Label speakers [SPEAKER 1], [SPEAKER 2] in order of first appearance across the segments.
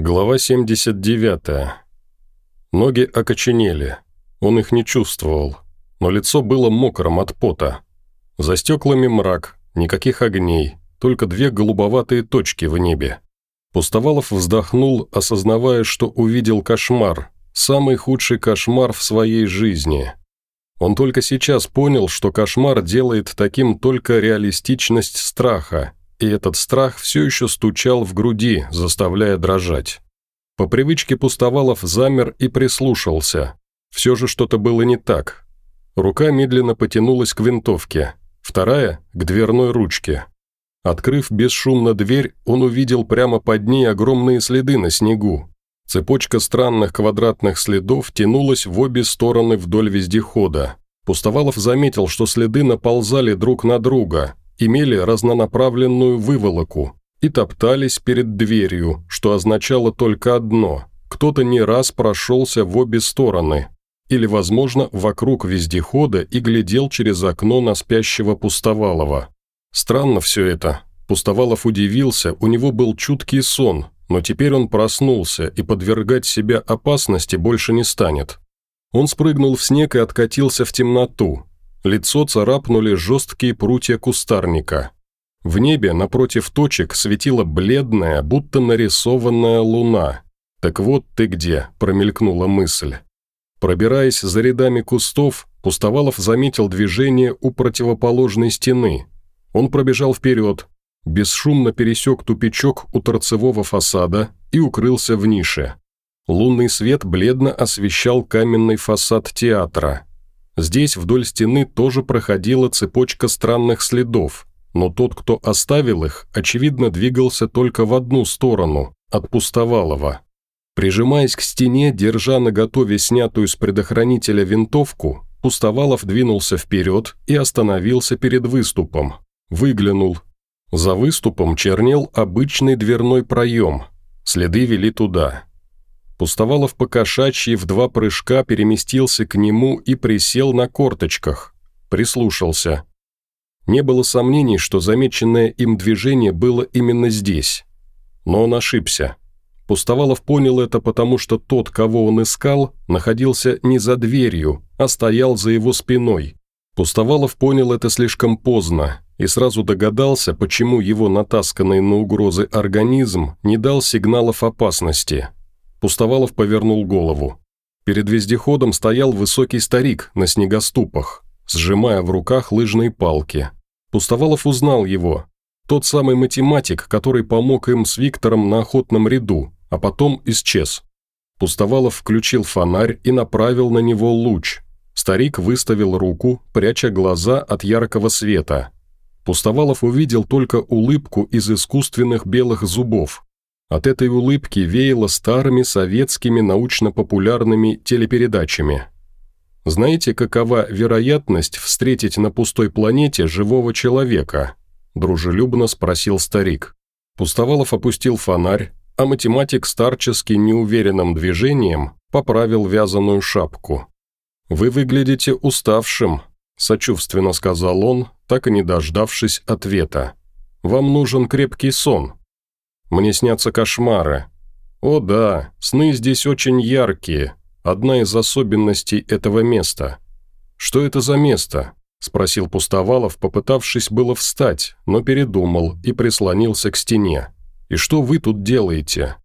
[SPEAKER 1] Глава 79. Ноги окоченели. Он их не чувствовал, но лицо было мокрым от пота. За стеклами мрак, никаких огней, только две голубоватые точки в небе. Пустовалов вздохнул, осознавая, что увидел кошмар, самый худший кошмар в своей жизни. Он только сейчас понял, что кошмар делает таким только реалистичность страха, и этот страх все еще стучал в груди, заставляя дрожать. По привычке Пустовалов замер и прислушался. Все же что-то было не так. Рука медленно потянулась к винтовке, вторая – к дверной ручке. Открыв бесшумно дверь, он увидел прямо под ней огромные следы на снегу. Цепочка странных квадратных следов тянулась в обе стороны вдоль вездехода. Пустовалов заметил, что следы наползали друг на друга, имели разнонаправленную выволоку и топтались перед дверью, что означало только одно – кто-то не раз прошелся в обе стороны, или, возможно, вокруг вездехода и глядел через окно на спящего Пустовалова. Странно все это. Пустовалов удивился, у него был чуткий сон, но теперь он проснулся и подвергать себя опасности больше не станет. Он спрыгнул в снег и откатился в темноту, Лицо царапнули жесткие прутья кустарника. В небе напротив точек светила бледная, будто нарисованная луна. «Так вот ты где», – промелькнула мысль. Пробираясь за рядами кустов, Пустовалов заметил движение у противоположной стены. Он пробежал вперед, бесшумно пересек тупичок у торцевого фасада и укрылся в нише. Лунный свет бледно освещал каменный фасад театра. Здесь вдоль стены тоже проходила цепочка странных следов, но тот, кто оставил их, очевидно двигался только в одну сторону, от Пустовалова. Прижимаясь к стене, держа на готове снятую с предохранителя винтовку, Пустовалов двинулся вперед и остановился перед выступом. Выглянул. За выступом чернел обычный дверной проем. Следы вели туда. Пустовалов по кошачьи в два прыжка переместился к нему и присел на корточках. Прислушался. Не было сомнений, что замеченное им движение было именно здесь. Но он ошибся. Пустовалов понял это потому, что тот, кого он искал, находился не за дверью, а стоял за его спиной. Пустовалов понял это слишком поздно и сразу догадался, почему его натасканный на угрозы организм не дал сигналов опасности. Пустовалов повернул голову. Перед вездеходом стоял высокий старик на снегоступах, сжимая в руках лыжные палки. Пустовалов узнал его. Тот самый математик, который помог им с Виктором на охотном ряду, а потом исчез. Пустовалов включил фонарь и направил на него луч. Старик выставил руку, пряча глаза от яркого света. Пустовалов увидел только улыбку из искусственных белых зубов, от этой улыбки веяло старыми советскими научно-популярными телепередачами. «Знаете, какова вероятность встретить на пустой планете живого человека?» – дружелюбно спросил старик. Пустовалов опустил фонарь, а математик старчески неуверенным движением поправил вязаную шапку. «Вы выглядите уставшим», – сочувственно сказал он, так и не дождавшись ответа. «Вам нужен крепкий сон». Мне снятся кошмары. О да, сны здесь очень яркие. Одна из особенностей этого места. Что это за место? Спросил Пустовалов, попытавшись было встать, но передумал и прислонился к стене. «И что вы тут делаете?»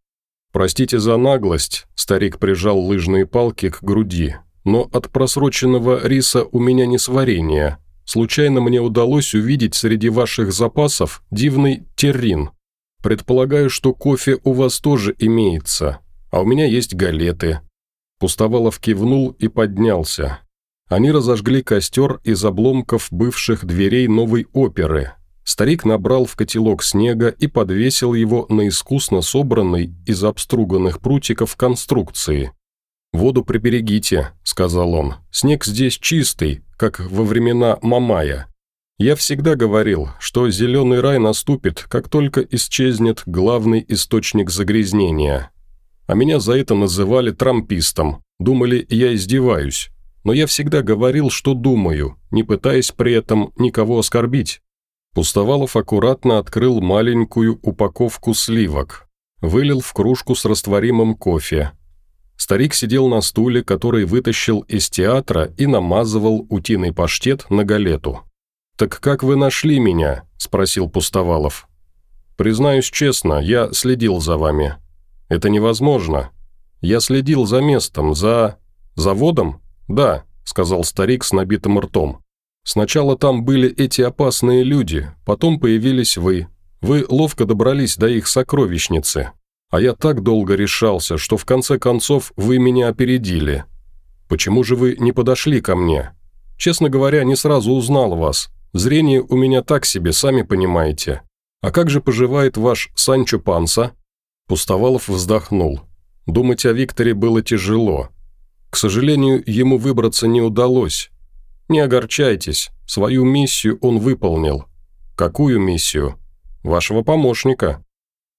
[SPEAKER 1] «Простите за наглость», – старик прижал лыжные палки к груди. «Но от просроченного риса у меня не сварение. Случайно мне удалось увидеть среди ваших запасов дивный террин. Предполагаю, что кофе у вас тоже имеется, а у меня есть галеты». Пустовалов кивнул и поднялся. Они разожгли костер из обломков бывших дверей новой оперы. Старик набрал в котелок снега и подвесил его на искусно собранной из обструганных прутиков конструкции. «Воду приберегите», — сказал он. «Снег здесь чистый, как во времена Мамая. Я всегда говорил, что зеленый рай наступит, как только исчезнет главный источник загрязнения. А меня за это называли трампистом, думали, я издеваюсь. Но я всегда говорил, что думаю, не пытаясь при этом никого оскорбить. Пустовалов аккуратно открыл маленькую упаковку сливок. вылил в кружку с растворимым кофе. Старик сидел на стуле, который вытащил из театра и намазывал утиный паштет на галету. «Так как вы нашли меня?» – спросил Пустовалов. «Признаюсь честно, я следил за вами. Это невозможно. Я следил за местом, за... заводом? Да», – сказал старик с набитым ртом. «Сначала там были эти опасные люди, потом появились вы. Вы ловко добрались до их сокровищницы. А я так долго решался, что в конце концов вы меня опередили. Почему же вы не подошли ко мне? Честно говоря, не сразу узнал вас. Зрение у меня так себе, сами понимаете. А как же поживает ваш Санчо Панса?» Пустовалов вздохнул. Думать о Викторе было тяжело. К сожалению, ему выбраться не удалось. Не огорчайтесь, свою миссию он выполнил. Какую миссию? Вашего помощника.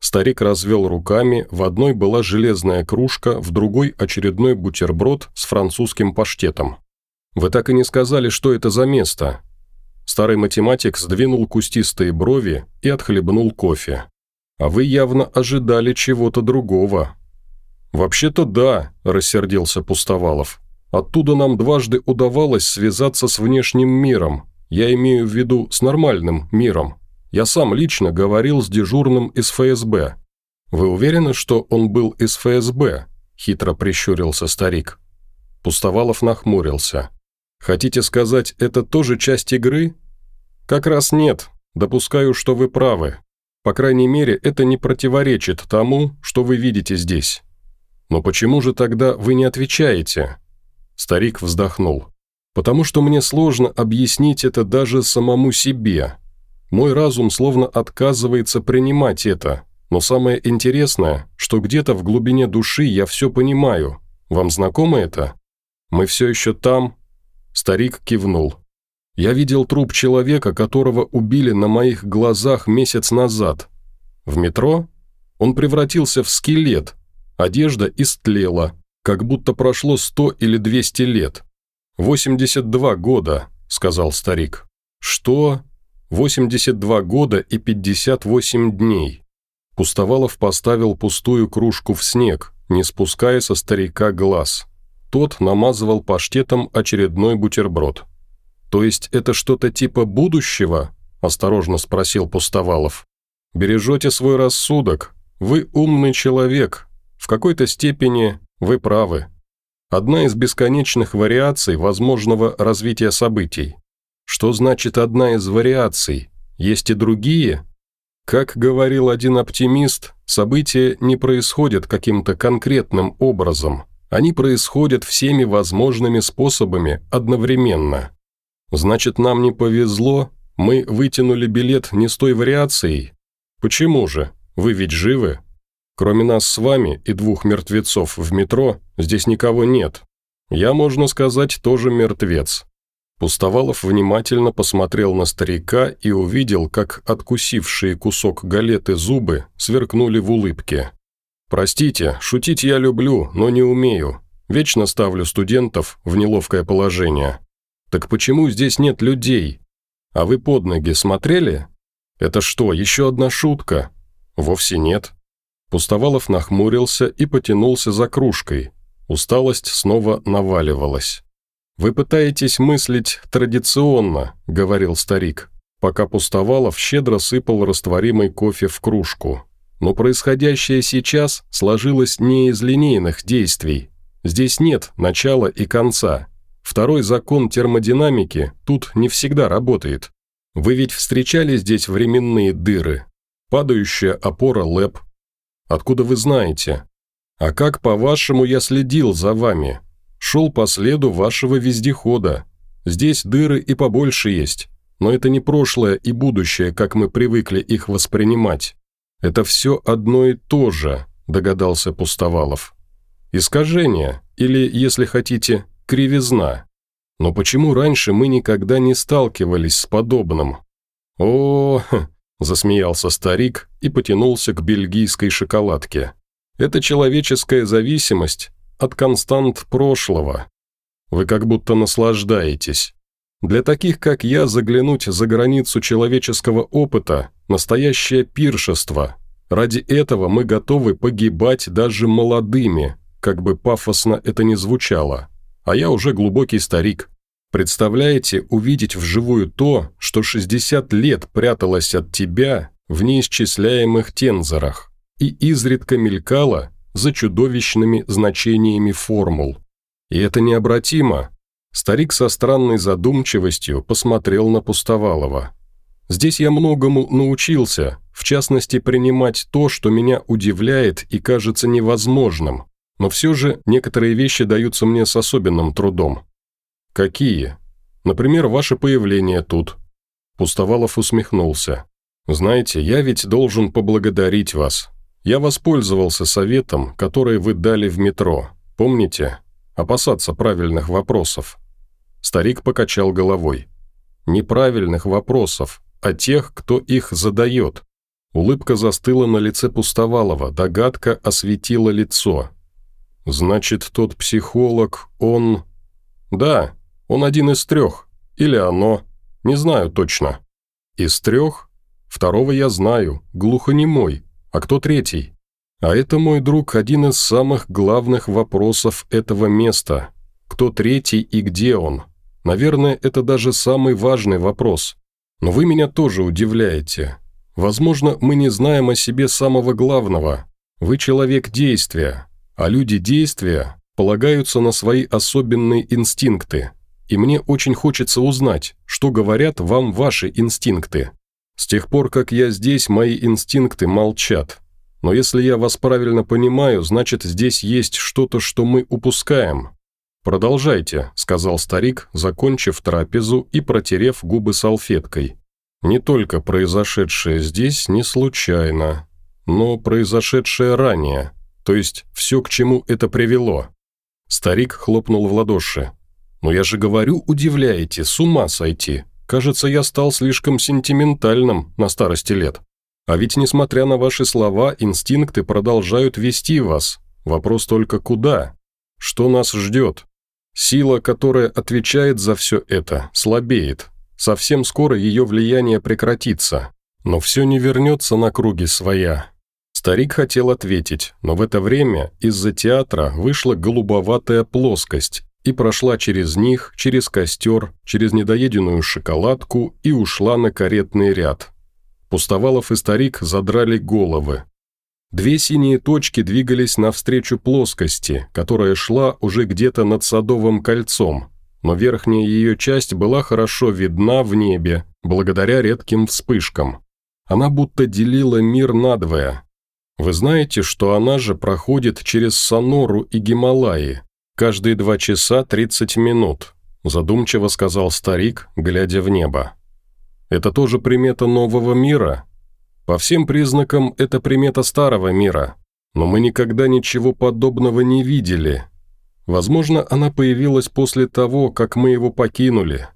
[SPEAKER 1] Старик развел руками, в одной была железная кружка, в другой очередной бутерброд с французским паштетом. «Вы так и не сказали, что это за место. Старый математик сдвинул кустистые брови и отхлебнул кофе. «А вы явно ожидали чего-то другого». «Вообще-то да», – рассердился Пустовалов. «Оттуда нам дважды удавалось связаться с внешним миром. Я имею в виду с нормальным миром. Я сам лично говорил с дежурным из ФСБ». «Вы уверены, что он был из ФСБ?» – хитро прищурился старик. Пустовалов нахмурился. Хотите сказать, это тоже часть игры? Как раз нет. Допускаю, что вы правы. По крайней мере, это не противоречит тому, что вы видите здесь. Но почему же тогда вы не отвечаете? Старик вздохнул. Потому что мне сложно объяснить это даже самому себе. Мой разум словно отказывается принимать это. Но самое интересное, что где-то в глубине души я все понимаю. Вам знакомо это? Мы все еще там, Старик кивнул. «Я видел труп человека, которого убили на моих глазах месяц назад. В метро? Он превратился в скелет. Одежда истлела, как будто прошло сто или двести лет. «Восемьдесят два года», — сказал старик. «Что?» «Восемьдесят два года и пятьдесят восемь дней». Пустовалов поставил пустую кружку в снег, не спуская со старика глаз. Тот намазывал паштетом очередной бутерброд. «То есть это что-то типа будущего?» – осторожно спросил Пустовалов. «Бережете свой рассудок. Вы умный человек. В какой-то степени вы правы. Одна из бесконечных вариаций возможного развития событий. Что значит одна из вариаций? Есть и другие?» Как говорил один оптимист, события не происходят каким-то конкретным образом – они происходят всеми возможными способами одновременно. Значит, нам не повезло, мы вытянули билет не с той вариацией. Почему же? Вы ведь живы? Кроме нас с вами и двух мертвецов в метро, здесь никого нет. Я, можно сказать, тоже мертвец. Пустовалов внимательно посмотрел на старика и увидел, как откусившие кусок галеты зубы сверкнули в улыбке. «Простите, шутить я люблю, но не умею. Вечно ставлю студентов в неловкое положение. Так почему здесь нет людей? А вы под ноги смотрели? Это что, еще одна шутка? Вовсе нет». Пустовалов нахмурился и потянулся за кружкой. Усталость снова наваливалась. «Вы пытаетесь мыслить традиционно», — говорил старик, пока Пустовалов щедро сыпал растворимый кофе в кружку. Но происходящее сейчас сложилось не из линейных действий. Здесь нет начала и конца. Второй закон термодинамики тут не всегда работает. Вы ведь встречали здесь временные дыры? Падающая опора ЛЭП. Откуда вы знаете? А как, по-вашему, я следил за вами? Шел по следу вашего вездехода. Здесь дыры и побольше есть. Но это не прошлое и будущее, как мы привыкли их воспринимать. «Это все одно и то же», – догадался Пустовалов. «Искажение, или, если хотите, кривизна. Но почему раньше мы никогда не сталкивались с подобным?» «О, – засмеялся старик и потянулся к бельгийской шоколадке. «Это человеческая зависимость от констант прошлого. Вы как будто наслаждаетесь. Для таких, как я, заглянуть за границу человеческого опыта – настоящее пиршество. Ради этого мы готовы погибать даже молодыми, как бы пафосно это ни звучало. А я уже глубокий старик. Представляете, увидеть вживую то, что 60 лет пряталось от тебя в неисчисляемых тензорах и изредка мелькало за чудовищными значениями формул. И это необратимо. Старик со странной задумчивостью посмотрел на Пустовалова. «Здесь я многому научился, в частности, принимать то, что меня удивляет и кажется невозможным, но все же некоторые вещи даются мне с особенным трудом». «Какие?» «Например, ваше появление тут». Пустовалов усмехнулся. «Знаете, я ведь должен поблагодарить вас. Я воспользовался советом, который вы дали в метро. Помните? Опасаться правильных вопросов. Старик покачал головой. Неправильных вопросов, а тех, кто их задает. Улыбка застыла на лице Пустовалова, догадка осветила лицо. «Значит, тот психолог, он...» «Да, он один из трех. Или оно. Не знаю точно». «Из трех? Второго я знаю, глухонемой. А кто третий? А это, мой друг, один из самых главных вопросов этого места. Кто третий и где он? Наверное, это даже самый важный вопрос. Но вы меня тоже удивляете. Возможно, мы не знаем о себе самого главного. Вы человек действия, а люди действия полагаются на свои особенные инстинкты. И мне очень хочется узнать, что говорят вам ваши инстинкты. С тех пор, как я здесь, мои инстинкты молчат. Но если я вас правильно понимаю, значит, здесь есть что-то, что мы упускаем. «Продолжайте», – сказал старик, закончив трапезу и протерев губы салфеткой. «Не только произошедшее здесь не случайно, но произошедшее ранее, то есть все, к чему это привело». Старик хлопнул в ладоши. «Но я же говорю, удивляете, с ума сойти. Кажется, я стал слишком сентиментальным на старости лет. А ведь, несмотря на ваши слова, инстинкты продолжают вести вас. Вопрос только куда? Что нас ждет? Сила, которая отвечает за все это, слабеет. Совсем скоро ее влияние прекратится. Но все не вернется на круги своя. Старик хотел ответить, но в это время из-за театра вышла голубоватая плоскость, и прошла через них, через костер, через недоеденную шоколадку и ушла на каретный ряд. Пустовалов и старик задрали головы. Две синие точки двигались навстречу плоскости, которая шла уже где-то над Садовым кольцом, но верхняя ее часть была хорошо видна в небе, благодаря редким вспышкам. Она будто делила мир надвое. Вы знаете, что она же проходит через Сонору и Гималаи, «Каждые два часа тридцать минут», – задумчиво сказал старик, глядя в небо. «Это тоже примета нового мира? По всем признакам, это примета старого мира, но мы никогда ничего подобного не видели. Возможно, она появилась после того, как мы его покинули.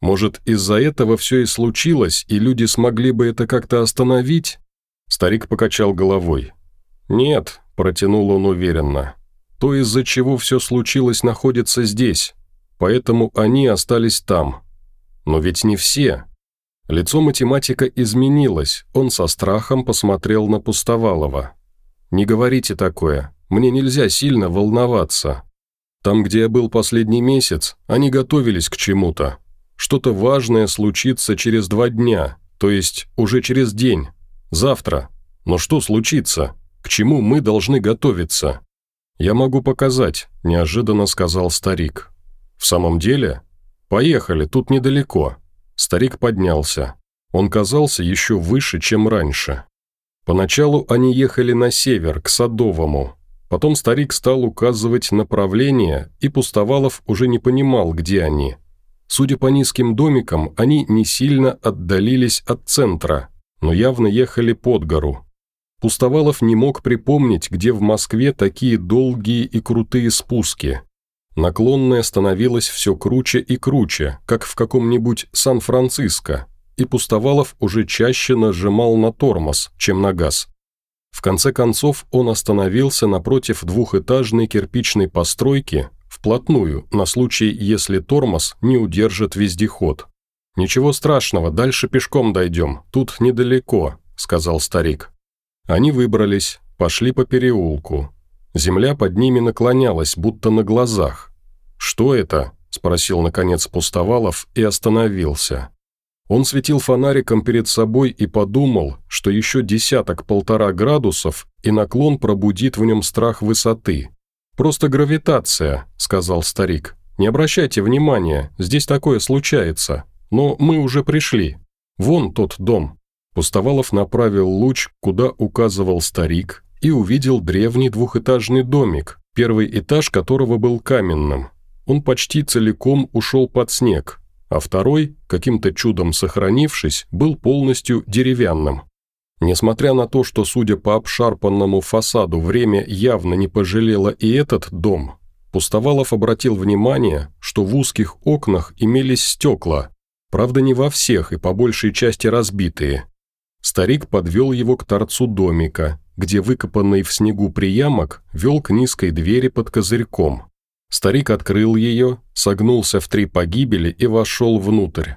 [SPEAKER 1] Может, из-за этого все и случилось, и люди смогли бы это как-то остановить?» Старик покачал головой. «Нет», – протянул он уверенно, – то, из-за чего все случилось, находится здесь, поэтому они остались там. Но ведь не все. Лицо математика изменилось, он со страхом посмотрел на Пустовалова. «Не говорите такое, мне нельзя сильно волноваться. Там, где я был последний месяц, они готовились к чему-то. Что-то важное случится через два дня, то есть уже через день, завтра. Но что случится? К чему мы должны готовиться?» «Я могу показать», – неожиданно сказал старик. «В самом деле? Поехали, тут недалеко». Старик поднялся. Он казался еще выше, чем раньше. Поначалу они ехали на север, к Садовому. Потом старик стал указывать направление, и Пустовалов уже не понимал, где они. Судя по низким домикам, они не сильно отдалились от центра, но явно ехали под гору. Пустовалов не мог припомнить, где в Москве такие долгие и крутые спуски. Наклонная становилась все круче и круче, как в каком-нибудь Сан-Франциско, и Пустовалов уже чаще нажимал на тормоз, чем на газ. В конце концов он остановился напротив двухэтажной кирпичной постройки, вплотную, на случай, если тормоз не удержит вездеход. «Ничего страшного, дальше пешком дойдем, тут недалеко», – сказал старик. Они выбрались, пошли по переулку. Земля под ними наклонялась, будто на глазах. «Что это?» – спросил, наконец, Пустовалов и остановился. Он светил фонариком перед собой и подумал, что еще десяток-полтора градусов и наклон пробудит в нем страх высоты. «Просто гравитация», – сказал старик. «Не обращайте внимания, здесь такое случается. Но мы уже пришли. Вон тот дом». Пустовалов направил луч, куда указывал старик, и увидел древний двухэтажный домик, первый этаж которого был каменным. Он почти целиком ушел под снег, а второй, каким-то чудом сохранившись, был полностью деревянным. Несмотря на то, что, судя по обшарпанному фасаду, время явно не пожалело и этот дом, Пустовалов обратил внимание, что в узких окнах имелись стекла, правда не во всех и по большей части разбитые. Старик подвел его к торцу домика, где выкопанный в снегу приямок вел к низкой двери под козырьком. Старик открыл ее, согнулся в три погибели и вошел внутрь.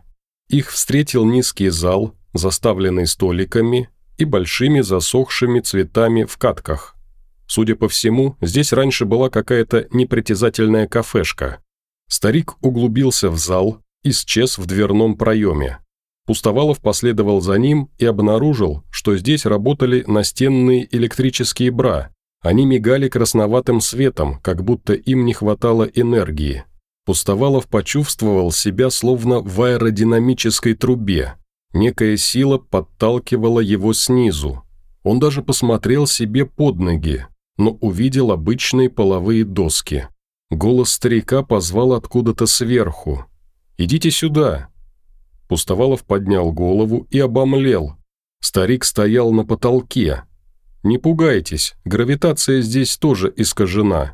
[SPEAKER 1] Их встретил низкий зал, заставленный столиками и большими засохшими цветами в катках. Судя по всему, здесь раньше была какая-то непритязательная кафешка. Старик углубился в зал, исчез в дверном проеме. Пустовалов последовал за ним и обнаружил, что здесь работали настенные электрические бра, они мигали красноватым светом, как будто им не хватало энергии. Пустовалов почувствовал себя словно в аэродинамической трубе. Некая сила подталкивала его снизу. Он даже посмотрел себе под ноги, но увидел обычные половые доски. Голос старика позвал откуда-то сверху. «Идите сюда!» Пустовалов поднял голову и обомлел. Старик стоял на потолке, «Не пугайтесь, гравитация здесь тоже искажена».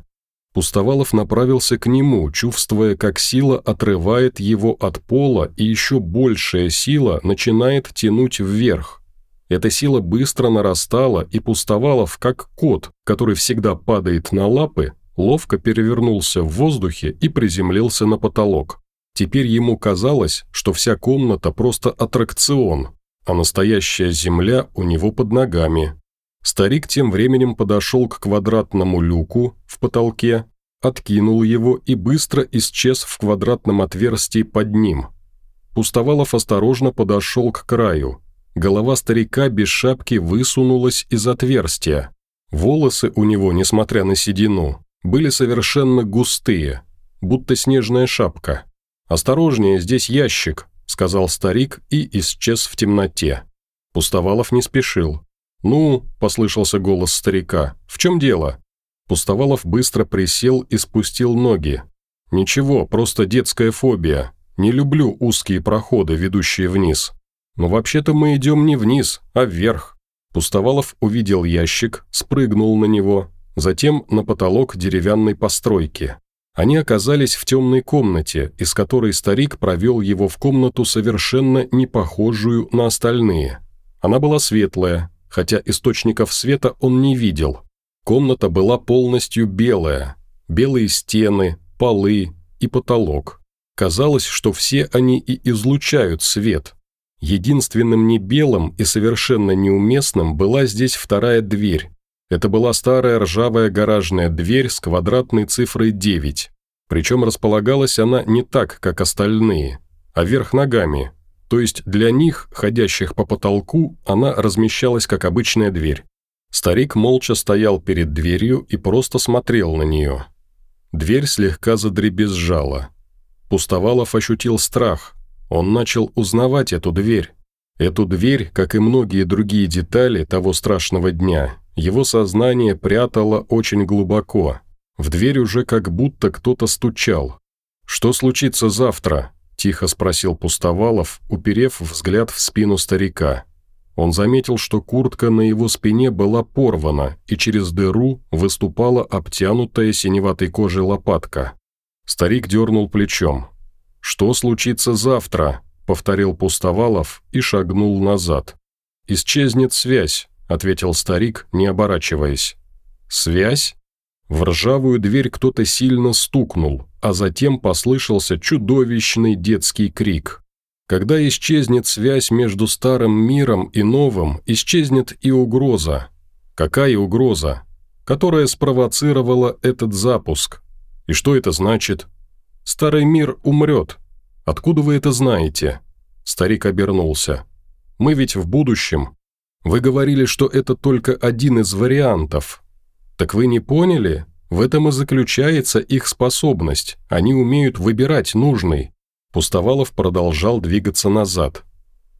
[SPEAKER 1] Пустовалов направился к нему, чувствуя, как сила отрывает его от пола, и еще большая сила начинает тянуть вверх. Эта сила быстро нарастала, и Пустовалов, как кот, который всегда падает на лапы, ловко перевернулся в воздухе и приземлился на потолок. Теперь ему казалось, что вся комната просто аттракцион, а настоящая земля у него под ногами. Старик тем временем подошел к квадратному люку в потолке, откинул его и быстро исчез в квадратном отверстии под ним. Пустовалов осторожно подошел к краю. Голова старика без шапки высунулась из отверстия. Волосы у него, несмотря на седину, были совершенно густые, будто снежная шапка. «Осторожнее, здесь ящик», – сказал старик и исчез в темноте. Пустовалов не спешил. «Ну», – послышался голос старика, – «в чем дело?» Пустовалов быстро присел и спустил ноги. «Ничего, просто детская фобия. Не люблю узкие проходы, ведущие вниз. Но вообще-то мы идем не вниз, а вверх». Пустовалов увидел ящик, спрыгнул на него, затем на потолок деревянной постройки. Они оказались в темной комнате, из которой старик провел его в комнату, совершенно не похожую на остальные. Она была светлая, хотя источников света он не видел. Комната была полностью белая. Белые стены, полы и потолок. Казалось, что все они и излучают свет. Единственным не белым и совершенно неуместным была здесь вторая дверь. Это была старая ржавая гаражная дверь с квадратной цифрой 9. Причем располагалась она не так, как остальные, а вверх ногами, то есть для них, ходящих по потолку, она размещалась как обычная дверь. Старик молча стоял перед дверью и просто смотрел на нее. Дверь слегка задребезжала. Пустовалов ощутил страх. Он начал узнавать эту дверь. Эту дверь, как и многие другие детали того страшного дня, его сознание прятало очень глубоко. В дверь уже как будто кто-то стучал. «Что случится завтра?» – тихо спросил Пустовалов, уперев взгляд в спину старика. Он заметил, что куртка на его спине была порвана, и через дыру выступала обтянутая синеватой кожей лопатка. Старик дернул плечом. «Что случится завтра?» – повторил Пустовалов и шагнул назад. «Исчезнет связь», – ответил старик, не оборачиваясь. «Связь?» В ржавую дверь кто-то сильно стукнул, а затем послышался чудовищный детский крик. Когда исчезнет связь между старым миром и новым, исчезнет и угроза. Какая угроза? Которая спровоцировала этот запуск. И что это значит? Старый мир умрет. Откуда вы это знаете? Старик обернулся. Мы ведь в будущем. Вы говорили, что это только один из вариантов. Так вы не поняли? В этом и заключается их способность. Они умеют выбирать нужный. Пустовалов продолжал двигаться назад.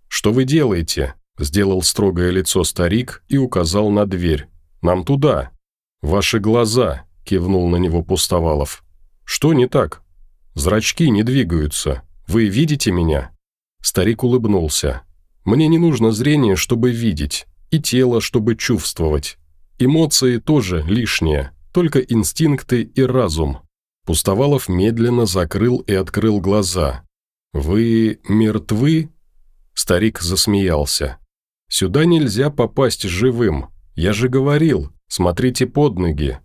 [SPEAKER 1] «Что вы делаете?» – сделал строгое лицо старик и указал на дверь. «Нам туда». «Ваши глаза», – кивнул на него Пустовалов. «Что не так?» «Зрачки не двигаются. Вы видите меня?» Старик улыбнулся. «Мне не нужно зрение, чтобы видеть, и тело, чтобы чувствовать. Эмоции тоже лишние, только инстинкты и разум». Пустовалов медленно закрыл и открыл глаза. «Вы мертвы?» Старик засмеялся. «Сюда нельзя попасть живым. Я же говорил, смотрите под ноги».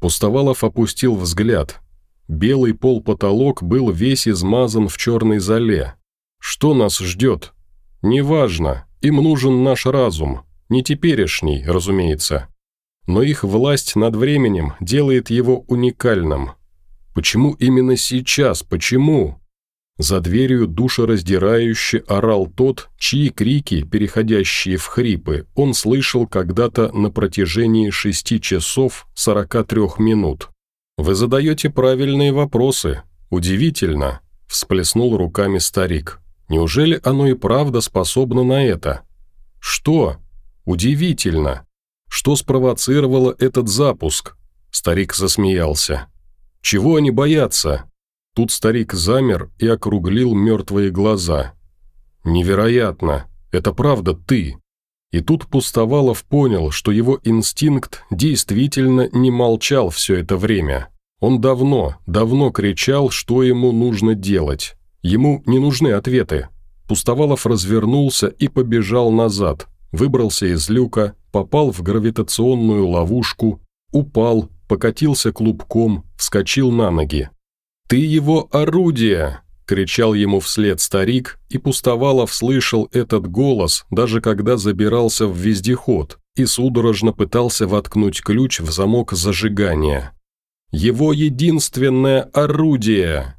[SPEAKER 1] Пустовалов опустил взгляд. Белый пол-потолок был весь измазан в черной золе. Что нас ждет? Неважно, им нужен наш разум. Не теперешний, разумеется. Но их власть над временем делает его уникальным. Почему именно сейчас? Почему? За дверью душераздирающе орал тот, чьи крики, переходящие в хрипы, он слышал когда-то на протяжении шести часов 43 минут. «Вы задаете правильные вопросы. Удивительно», – всплеснул руками старик. «Неужели оно и правда способно на это?» «Что?» «Удивительно. Что спровоцировало этот запуск?» Старик засмеялся. «Чего они боятся? Тут старик замер и округлил мертвые глаза. «Невероятно! Это правда ты!» И тут Пустовалов понял, что его инстинкт действительно не молчал все это время. Он давно, давно кричал, что ему нужно делать. Ему не нужны ответы. Пустовалов развернулся и побежал назад, выбрался из люка, попал в гравитационную ловушку, упал, покатился клубком, вскочил на ноги. «Ты его орудие!» – кричал ему вслед старик, и Пустовалов слышал этот голос, даже когда забирался в вездеход и судорожно пытался воткнуть ключ в замок зажигания. «Его единственное орудие!»